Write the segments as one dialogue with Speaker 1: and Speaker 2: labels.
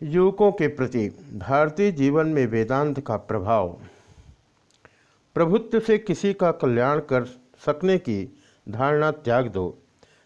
Speaker 1: युवकों के प्रति भारतीय जीवन में वेदांत का प्रभाव, प्रभुत्व से किसी का कल्याण कर सकने की धारणा त्याग दो।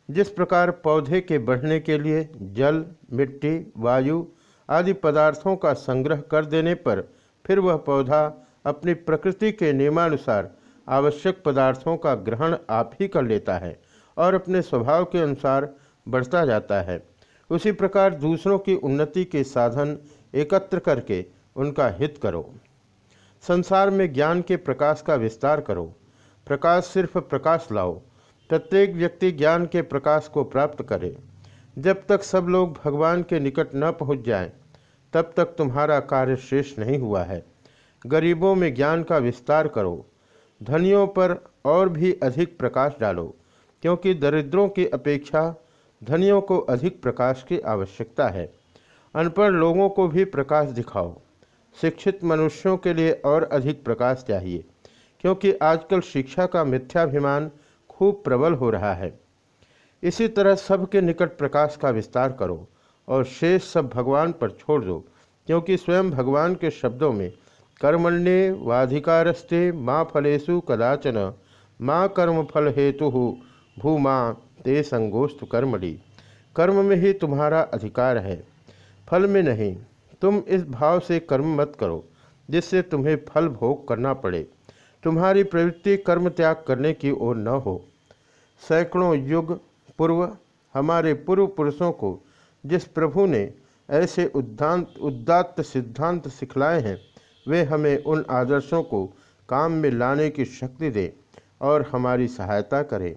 Speaker 1: जिस प्रकार पौधे के बढ़ने के लिए जल, मिट्टी, वायु आदि पदार्थों का संग्रह कर देने पर फिर वह पौधा अपनी प्रकृति के नियमानुसार आवश्यक पदार्थों का ग्रहण आप ही कर लेता है और अपने स्वभाव के अनुसार बढ़ता जाता है। उसी प्रकार दूसरों की उन्नति के साधन एकत्र करके उनका हित करो। संसार में ज्ञान के प्रकाश का विस्तार करो। प्रकाश सिर्फ़ प्रकाश लाओ प्रत्येक व्यक्ति ज्ञान के प्रकाश को प्राप्त करे। जब तक सब लोग भगवान के निकट न पहुँच जाएँ, तब तक तुम्हारा कार्य श्रेष्ठ नहीं हुआ है। गरीबों में ज्ञान का विस्तार करो। धनियों पर और भी अधिक प्रकाश डालो क्योंकि दरिद्रों की अपेक्षा धनियों को अधिक प्रकाश की आवश्यकता है। अनपढ़ लोगों को भी प्रकाश दिखाओ। शिक्षित मनुष्यों के लिए और अधिक प्रकाश चाहिए, क्योंकि आजकल शिक्षा का मिथ्याभिमान खूब प्रबल हो रहा है। इसी तरह सबके निकट प्रकाश का विस्तार करो और शेष सब भगवान पर छोड़ दो, क्योंकि स्वयं भगवान के शब्दों में, कर्मण्ये वाधिकारस्ते माँ फलेशु कदाचन, माँ कर्म फल हेतु भूमा ते संगोस्त कर्मणि कर्म में ही तुम्हारा अधिकार है। फल में नहीं, तुम इस भाव से कर्म मत करो, जिससे तुम्हें फल भोग करना पड़े। तुम्हारी प्रवृत्ति कर्म त्याग करने की ओर न हो। सैकड़ों युग पूर्व हमारे पूर्व पुरुषों को, जिस प्रभु ने ऐसे उद्दांत उद्दात्त सिद्धांत सिखलाए हैं, वे हमें उन आदर्शों को काम में लाने की शक्ति दे और हमारी सहायता करें।